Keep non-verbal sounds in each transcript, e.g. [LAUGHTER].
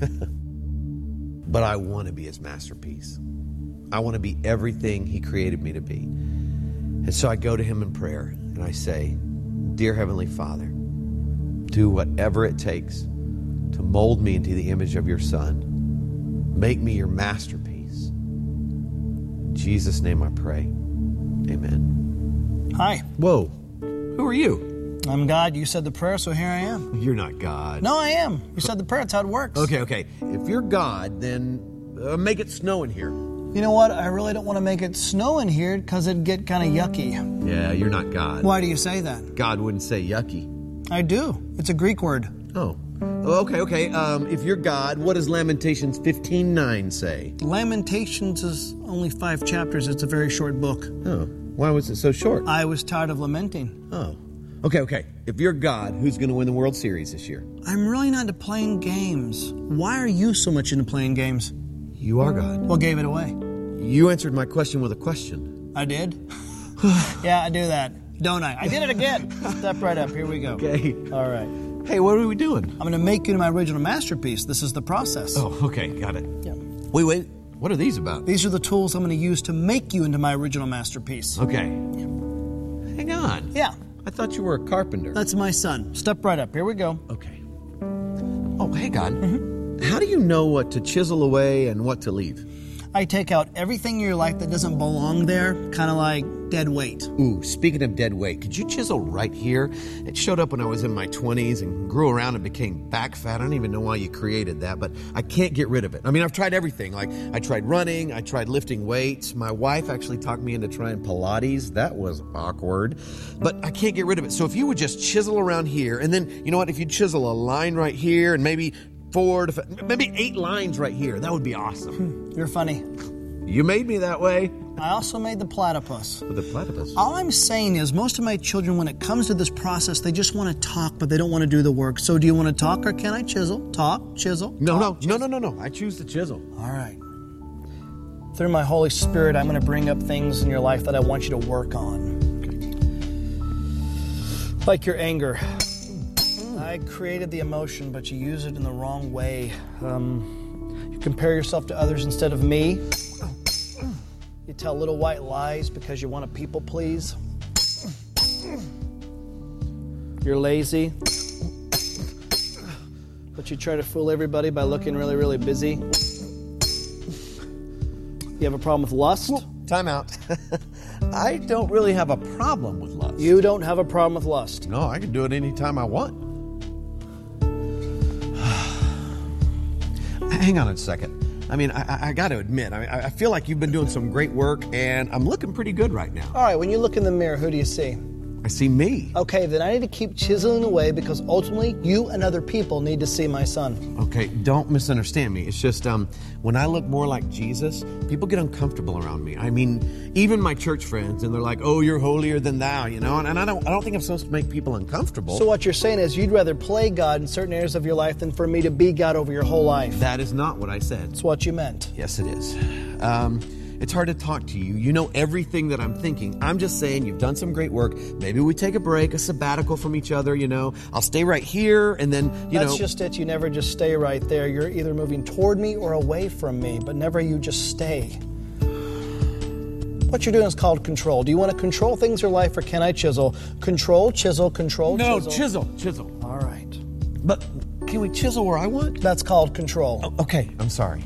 [LAUGHS] but I want to be his masterpiece. I want to be everything he created me to be. And so I go to him in prayer and I say, Dear Heavenly Father, do whatever it takes to mold me into the image of your Son. Make me your masterpiece. In Jesus' name I pray. Amen. Hi, Whoa. Who are you? I'm God. You said the prayer, so here I am. You're not God. No, I am. You said the prayer. That's how it works. Okay, okay. If you're God, then uh, make it snow in here. You know what? I really don't want to make it snow in here because it'd get kind of yucky. Yeah, you're not God. Why do you say that? God wouldn't say yucky. I do. It's a Greek word. Oh. Oh, Okay, okay. Um, if you're God, what does Lamentations 15:9 say? Lamentations is only five chapters. It's a very short book. Oh, why was it so short? I was tired of lamenting. Oh. Okay, okay. If you're God, who's going to win the World Series this year? I'm really not into playing games. Why are you so much into playing games? You are God. What gave it away? You answered my question with a question. I did? [SIGHS] yeah, I do that. Don't I? I did it again. Step right up. Here we go. Okay. All right. Hey, what are we doing? I'm going to make you my original masterpiece. This is the process. Oh, okay, got it. Yeah. Wait, wait. What are these about? These are the tools I'm going to use to make you into my original masterpiece. Okay. Hang on. Yeah, I thought you were a carpenter. that's my son. Step right up. Here we go. Okay. Oh, hang on. Mm-hmm. How do you know what to chisel away and what to leave? I take out everything in your life that doesn't belong there, kind of like dead weight. Ooh, speaking of dead weight, could you chisel right here? It showed up when I was in my 20s and grew around and became back fat. I don't even know why you created that, but I can't get rid of it. I mean, I've tried everything. Like, I tried running, I tried lifting weights. My wife actually talked me into trying Pilates. That was awkward, but I can't get rid of it. So if you would just chisel around here, and then, you know what, if you chisel a line right here and maybe four to fi- maybe eight lines right here, that would be awesome. Hmm, you're funny. You made me that way I also made the platypus. with a platypus. All I'm saying is, most of my children, when it comes to this process, they just want to talk, but they don't want to do the work. So, do you want to talk or can I chisel? Talk, chisel. No, talk, no, no, no, no, no. I choose the chisel. All right. Through my Holy Spirit, I'm going to bring up things in your life that I want you to work on. Like your anger. I created the emotion, but you use it in the wrong way. Um, you compare yourself to others instead of me. You tell little white lies because you want to people please. You're lazy. But you try to fool everybody by looking really, really busy. You have a problem with lust? Time out. [LAUGHS] I don't really have a problem with lust. You don't have a problem with lust. No, I can do it anytime I want. Hang on a second. I mean, I, I- got to admit, I, mean, I feel like you've been doing some great work, and I'm looking pretty good right now. All right, when you look in the mirror, who do you see? I see me. Okay, then I need to keep chiseling away because ultimately you and other people need to see my son. Okay, don't misunderstand me. It's just um, when I look more like Jesus, people get uncomfortable around me. I mean, even my church friends, and they're like, "Oh, you're holier than thou," you know. And, and I don't, I don't think I'm supposed to make people uncomfortable. So what you're saying is you'd rather play God in certain areas of your life than for me to be God over your whole life. that is not what I said. That's what you meant. Yes, it is. Um, it's hard to talk to you. You know everything that I'm thinking. I'm just saying you've done some great work. Maybe we take a break, a sabbatical from each other. You know, I'll stay right here, and then you That's know. just it. You never just stay right there. You're either moving toward me or away from me, but never you just stay. What you're doing is called control. Do you want to control things in your life or can I chisel? Control, chisel, control, no, chisel. chisel, chisel. All right. But can we chisel where I want? That's called control. Oh, okay, I'm sorry.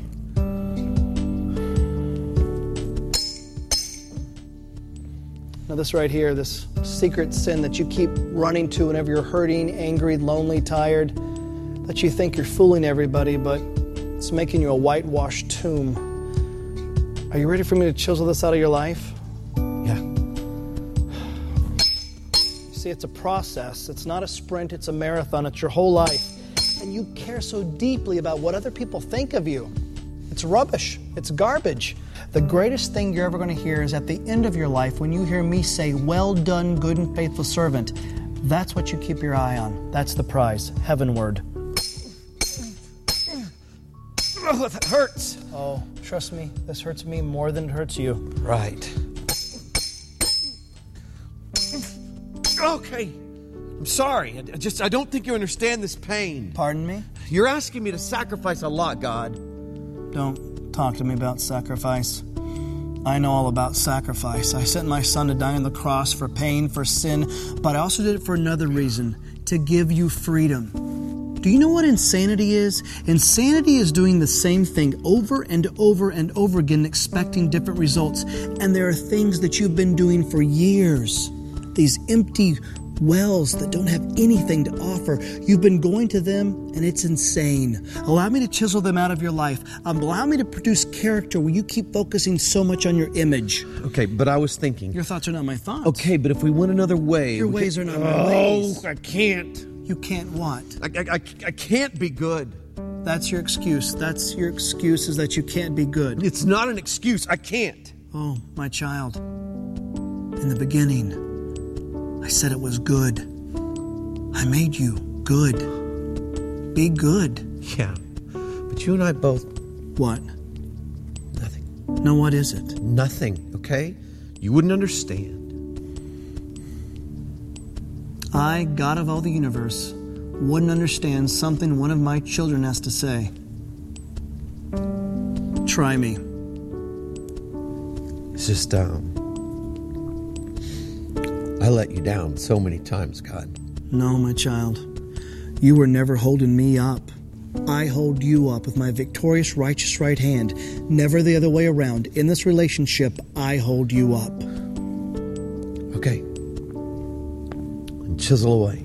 Now, this right here, this secret sin that you keep running to whenever you're hurting, angry, lonely, tired, that you think you're fooling everybody, but it's making you a whitewashed tomb. Are you ready for me to chisel this out of your life? Yeah. See, it's a process. It's not a sprint, it's a marathon. It's your whole life. And you care so deeply about what other people think of you. It's rubbish, it's garbage. The greatest thing you're ever going to hear is at the end of your life when you hear me say, Well done, good and faithful servant. That's what you keep your eye on. That's the prize, heavenward. Oh, that hurts. Oh, trust me, this hurts me more than it hurts you. Right. Okay. I'm sorry. I I just I don't think you understand this pain. Pardon me? You're asking me to sacrifice a lot, God. Don't talk to me about sacrifice. I know all about sacrifice. I sent my son to die on the cross for pain, for sin, but I also did it for another reason to give you freedom. Do you know what insanity is? Insanity is doing the same thing over and over and over again, expecting different results. And there are things that you've been doing for years. These empty wells that don't have anything to offer. You've been going to them and it's insane. Allow me to chisel them out of your life. Um, allow me to produce character where you keep focusing so much on your image. Okay, but I was thinking. Your thoughts are not my thoughts. Okay, but if we went another way. Your ways could- are not my oh, ways. I can't. You can't what? I, I, I, I can't be good. That's your excuse. That's your excuse is that you can't be good. It's not an excuse. I can't. Oh, my child. In the beginning, I said it was good. I made you good. Be good. Yeah, but you and I both. What? Nothing. No, what is it? Nothing, okay? You wouldn't understand. I, God of all the universe, wouldn't understand something one of my children has to say. Try me. It's just, um. I let you down so many times, God. No, my child. You were never holding me up. I hold you up with my victorious, righteous right hand, never the other way around. In this relationship, I hold you up. Okay. And chisel away.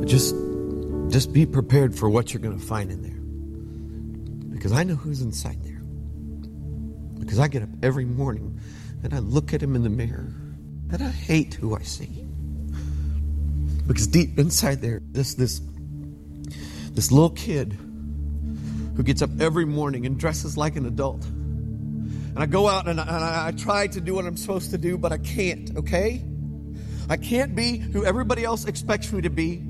But just just be prepared for what you're going to find in there. Because I know who's inside there. Because I get up every morning and I look at him in the mirror and I hate who I see. Because deep inside there, this this this little kid who gets up every morning and dresses like an adult. And I go out and I, and I, I try to do what I'm supposed to do, but I can't, okay? I can't be who everybody else expects me to be.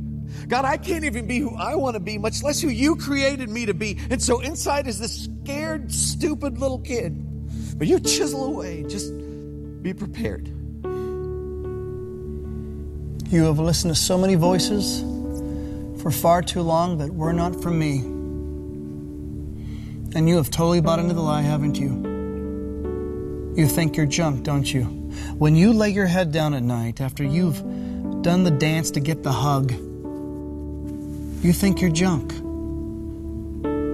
God, I can't even be who I want to be, much less who you created me to be. And so inside is this scared, stupid little kid. But you chisel away. Just be prepared. You have listened to so many voices for far too long that were not from me. And you have totally bought into the lie, haven't you? You think you're junk, don't you? When you lay your head down at night after you've done the dance to get the hug, you think you're junk.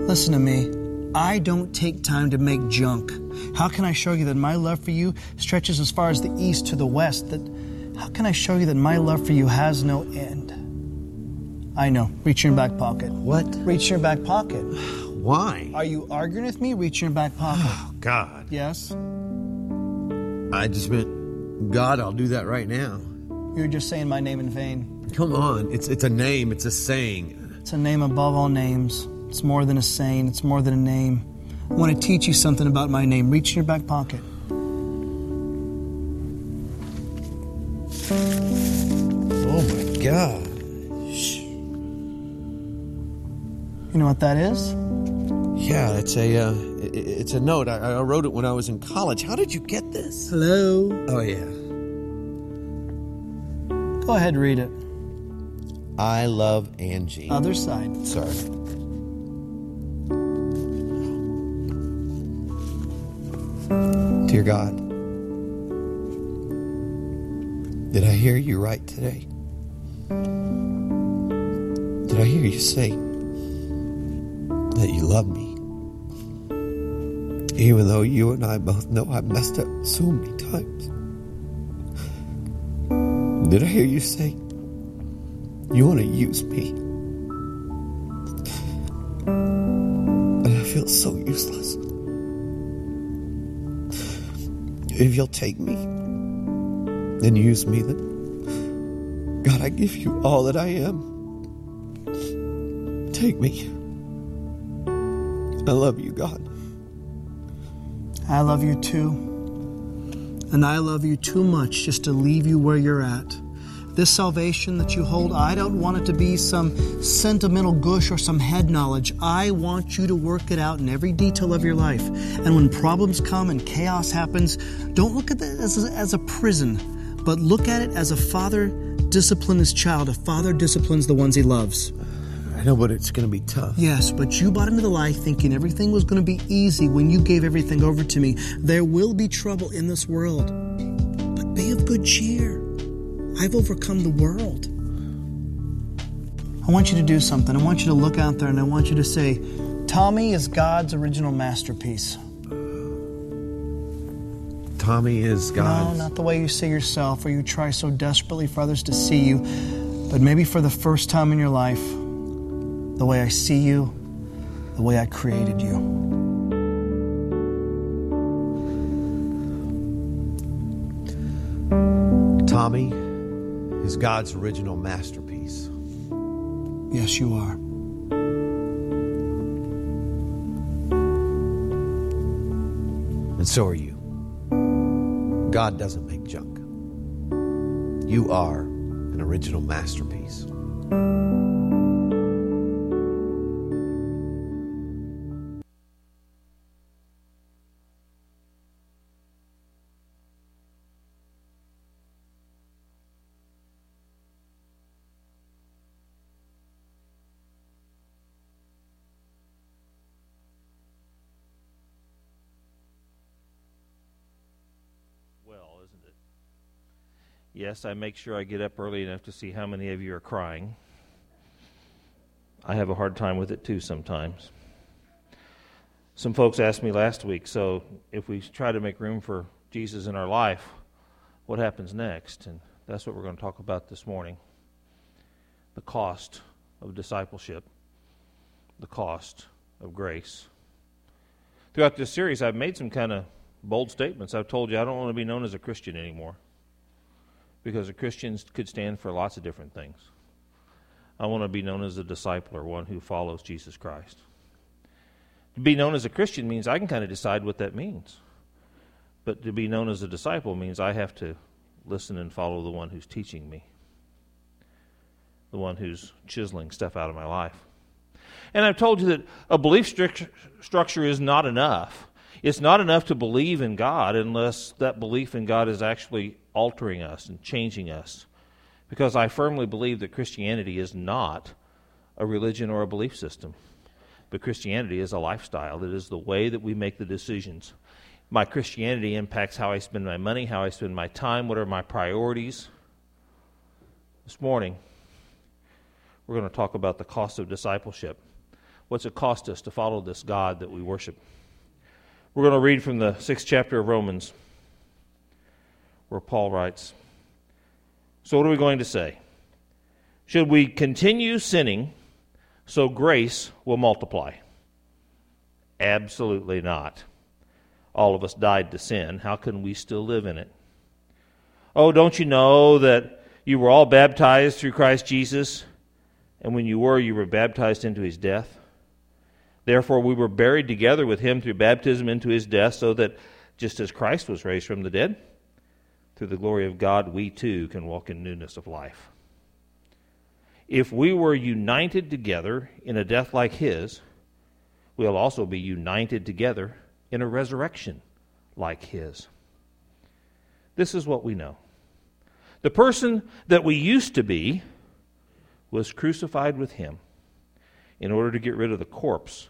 Listen to me. I don't take time to make junk. How can I show you that my love for you stretches as far as the east to the west? That how can I show you that my love for you has no end? I know. Reach in your back pocket. What? Reach in your back pocket. [SIGHS] Why? Are you arguing with me? Reach in your back pocket. Oh God. yes? I just meant, God, I'll do that right now. You're just saying my name in vain. Come on. It's, it's a name, it's a saying. It's a name above all names. It's more than a saying, it's more than a name. I want to teach you something about my name. Reach in your back pocket. Oh my God. You know what that is? Yeah, it's a uh, it's a note. I, I wrote it when I was in college. How did you get this? Hello. Oh yeah. Go ahead, read it. I love Angie. Other side. Sorry. Dear God, did I hear you right today? Did I hear you say that you love me? Even though you and I both know I messed up so many times. Did I hear you say you want to use me? And I feel so useless. If you'll take me and use me, then God, I give you all that I am. Take me. I love you, God. I love you too. And I love you too much just to leave you where you're at. This salvation that you hold, I don't want it to be some sentimental gush or some head knowledge. I want you to work it out in every detail of your life. And when problems come and chaos happens, don't look at it as a, as a prison, but look at it as a father discipline his child. A father disciplines the ones he loves. I know, but it's going to be tough. Yes, but you bought into the lie thinking everything was going to be easy when you gave everything over to me. There will be trouble in this world, but be of good cheer. I've overcome the world. I want you to do something. I want you to look out there and I want you to say, Tommy is God's original masterpiece. Tommy is God's. No, not the way you see yourself or you try so desperately for others to see you, but maybe for the first time in your life, the way I see you, the way I created you. Tommy is God's original masterpiece. Yes, you are. And so are you. God doesn't make junk. You are an original masterpiece. Yes, I make sure I get up early enough to see how many of you are crying. I have a hard time with it too sometimes. Some folks asked me last week, so if we try to make room for Jesus in our life, what happens next? And that's what we're going to talk about this morning the cost of discipleship, the cost of grace. Throughout this series, I've made some kind of bold statements. I've told you I don't want to be known as a Christian anymore because a Christian could stand for lots of different things. I want to be known as a disciple or one who follows Jesus Christ. To be known as a Christian means I can kind of decide what that means. But to be known as a disciple means I have to listen and follow the one who's teaching me, the one who's chiseling stuff out of my life. And I've told you that a belief stru- structure is not enough. It's not enough to believe in God unless that belief in God is actually altering us and changing us. Because I firmly believe that Christianity is not a religion or a belief system, but Christianity is a lifestyle. It is the way that we make the decisions. My Christianity impacts how I spend my money, how I spend my time, what are my priorities. This morning, we're going to talk about the cost of discipleship. What's it cost us to follow this God that we worship? We're going to read from the sixth chapter of Romans where Paul writes So, what are we going to say? Should we continue sinning so grace will multiply? Absolutely not. All of us died to sin. How can we still live in it? Oh, don't you know that you were all baptized through Christ Jesus? And when you were, you were baptized into his death? Therefore, we were buried together with him through baptism into his death, so that just as Christ was raised from the dead, through the glory of God, we too can walk in newness of life. If we were united together in a death like his, we'll also be united together in a resurrection like his. This is what we know. The person that we used to be was crucified with him in order to get rid of the corpse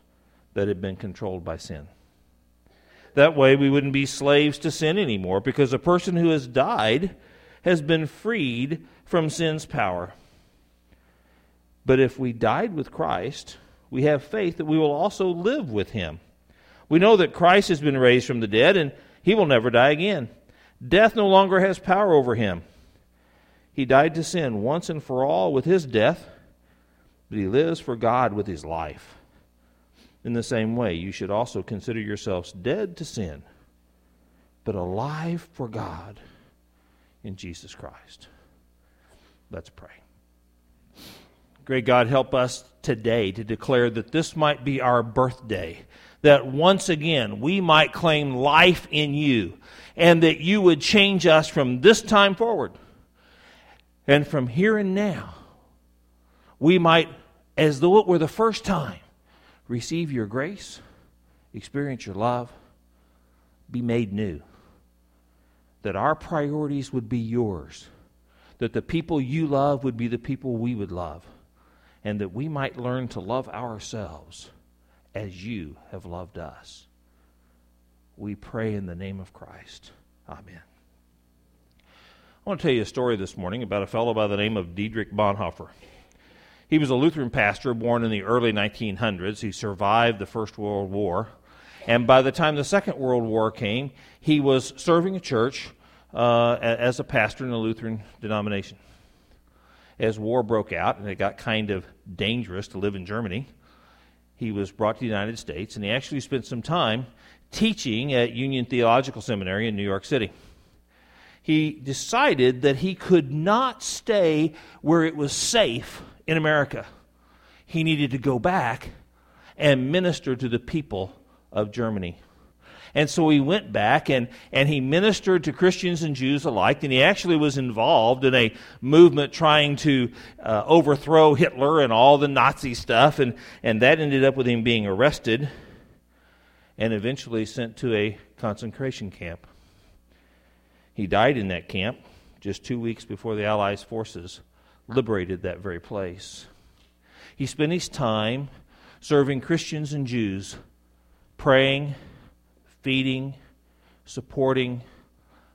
that had been controlled by sin. That way, we wouldn't be slaves to sin anymore because a person who has died has been freed from sin's power. But if we died with Christ, we have faith that we will also live with him. We know that Christ has been raised from the dead and he will never die again. Death no longer has power over him. He died to sin once and for all with his death, but he lives for God with his life. In the same way, you should also consider yourselves dead to sin, but alive for God in Jesus Christ. Let's pray. Great God, help us today to declare that this might be our birthday, that once again we might claim life in you, and that you would change us from this time forward. And from here and now, we might, as though it were the first time, receive your grace, experience your love, be made new. That our priorities would be yours. that the people you love would be the people we would love, and that we might learn to love ourselves as you have loved us. We pray in the name of Christ. Amen. I want to tell you a story this morning about a fellow by the name of Dietrich Bonhoeffer. He was a Lutheran pastor born in the early 1900s. He survived the First World War. And by the time the Second World War came, he was serving a church uh, as a pastor in a Lutheran denomination. As war broke out and it got kind of dangerous to live in Germany, he was brought to the United States and he actually spent some time teaching at Union Theological Seminary in New York City. He decided that he could not stay where it was safe in America. He needed to go back and minister to the people of Germany. And so he went back and, and he ministered to Christians and Jews alike, and he actually was involved in a movement trying to uh, overthrow Hitler and all the Nazi stuff, and, and that ended up with him being arrested and eventually sent to a concentration camp. He died in that camp just two weeks before the Allies' forces liberated that very place. He spent his time serving Christians and Jews, praying, feeding, supporting,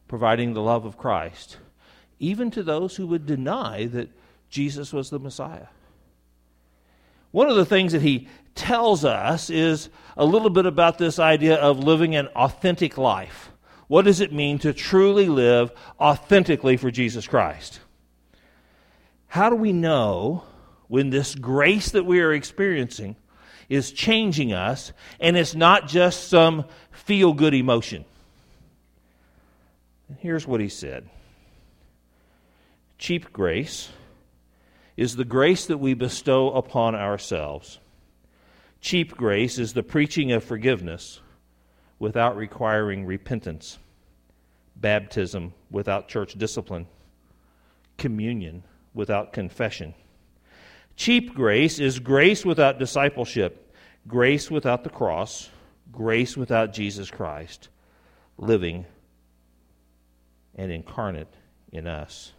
providing the love of Christ, even to those who would deny that Jesus was the Messiah. One of the things that he tells us is a little bit about this idea of living an authentic life. What does it mean to truly live authentically for Jesus Christ? How do we know when this grace that we are experiencing is changing us and it's not just some feel good emotion? And Here's what he said Cheap grace is the grace that we bestow upon ourselves. Cheap grace is the preaching of forgiveness without requiring repentance, baptism without church discipline, communion without confession. Cheap grace is grace without discipleship, grace without the cross, grace without Jesus Christ living and incarnate in us.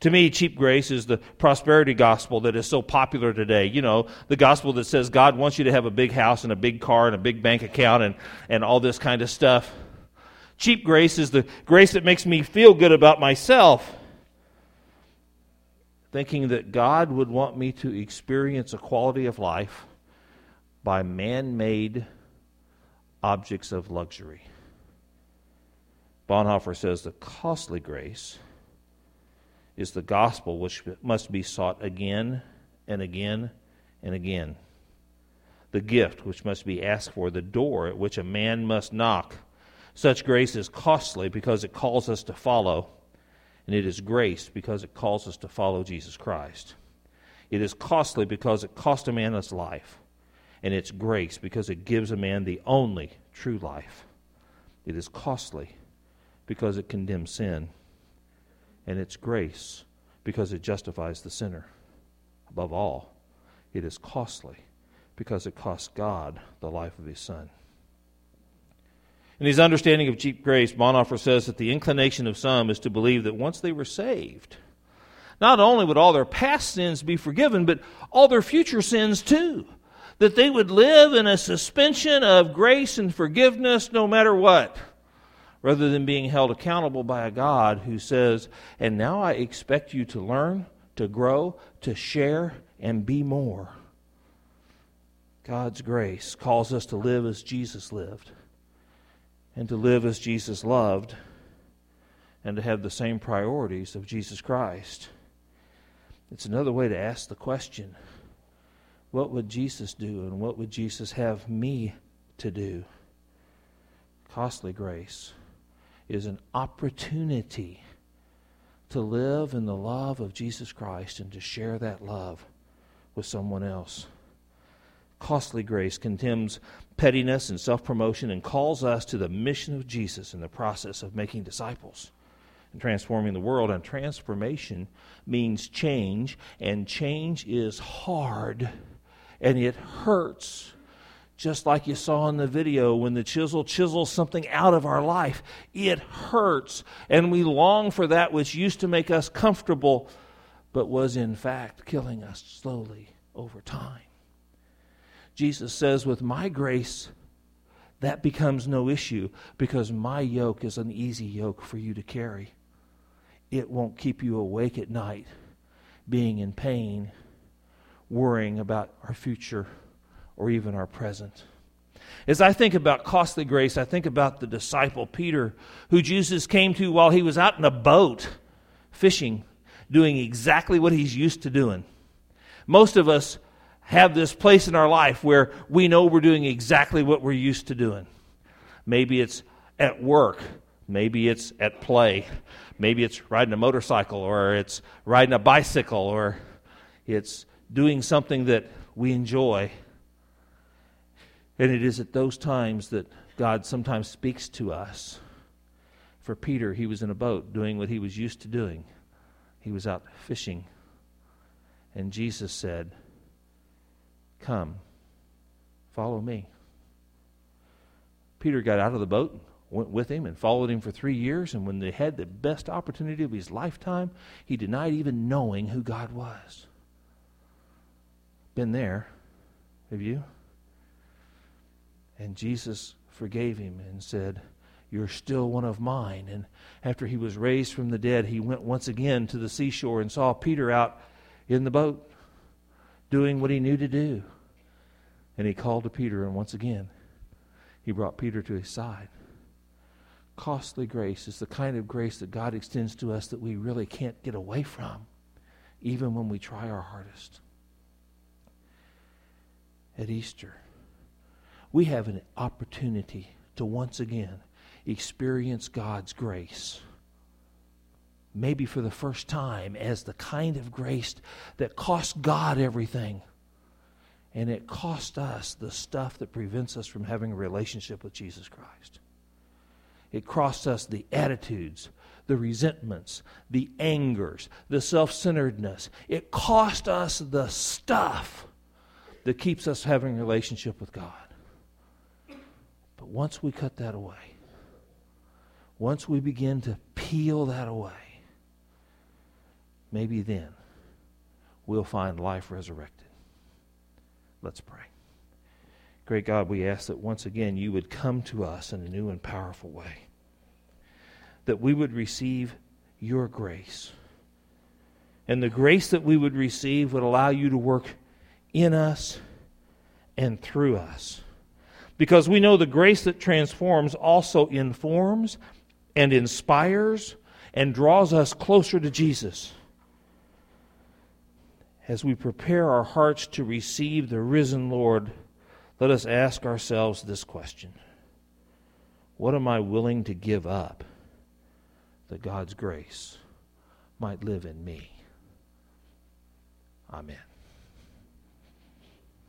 To me, cheap grace is the prosperity gospel that is so popular today. You know, the gospel that says God wants you to have a big house and a big car and a big bank account and, and all this kind of stuff. Cheap grace is the grace that makes me feel good about myself, thinking that God would want me to experience a quality of life by man made objects of luxury. Bonhoeffer says the costly grace is the gospel which must be sought again and again and again. The gift which must be asked for, the door at which a man must knock. Such grace is costly because it calls us to follow, and it is grace because it calls us to follow Jesus Christ. It is costly because it cost a man his life, and it's grace because it gives a man the only true life. It is costly because it condemns sin and it's grace because it justifies the sinner. Above all, it is costly because it costs God the life of his Son. In his understanding of cheap grace, Bonhoeffer says that the inclination of some is to believe that once they were saved, not only would all their past sins be forgiven, but all their future sins too. That they would live in a suspension of grace and forgiveness no matter what rather than being held accountable by a God who says, And now I expect you to learn, to grow, to share, and be more. God's grace calls us to live as Jesus lived, and to live as Jesus loved, and to have the same priorities of Jesus Christ. It's another way to ask the question what would Jesus do, and what would Jesus have me to do? Costly grace is an opportunity to live in the love of Jesus Christ and to share that love with someone else. Costly grace condemns pettiness and self promotion and calls us to the mission of Jesus in the process of making disciples and transforming the world. And transformation means change, and change is hard and it hurts. just like you saw in the video when the chisel chisels something out of our life. It hurts, and we long for that which used to make us comfortable, but was in fact killing us slowly over time. Jesus says, With my grace, that becomes no issue because my yoke is an easy yoke for you to carry. It won't keep you awake at night, being in pain, worrying about our future or even our present. As I think about costly grace, I think about the disciple Peter, who Jesus came to while he was out in a boat fishing, doing exactly what he's used to doing. Most of us have this place in our life where we know we're doing exactly what we're used to doing. Maybe it's at work, maybe it's at play, maybe it's riding a motorcycle, or it's riding a bicycle, or it's doing something that we enjoy. And it is at those times that God sometimes speaks to us. For Peter, he was in a boat doing what he was used to doing. He was out fishing. And Jesus said, Come, follow me. Peter got out of the boat, went with him, and followed him for three years. And when they had the best opportunity of his lifetime, he denied even knowing who God was. Been there. Have you? And Jesus forgave him and said, You're still one of mine. And after he was raised from the dead, he went once again to the seashore and saw Peter out in the boat doing what he knew to do. And he called to Peter, and once again, he brought Peter to his side. Costly grace is the kind of grace that God extends to us that we really can't get away from, even when we try our hardest. At Easter, we have an opportunity to once again experience God's grace. Maybe for the first time, as the kind of grace that cost God everything. And it cost us the stuff that prevents us from having a relationship with Jesus Christ. It cost us the attitudes, the resentments, the angers, the self centeredness. It cost us the stuff that keeps us having a relationship with God. But once we cut that away, once we begin to peel that away, maybe then we'll find life resurrected. Let's pray. Great God, we ask that once again you would come to us in a new and powerful way, that we would receive your grace. And the grace that we would receive would allow you to work in us and through us because we know the grace that transforms also informs and inspires and draws us closer to Jesus. As we prepare our hearts to receive the risen Lord, let us ask ourselves this question What am I willing to give up that God's grace might live in me? Amen.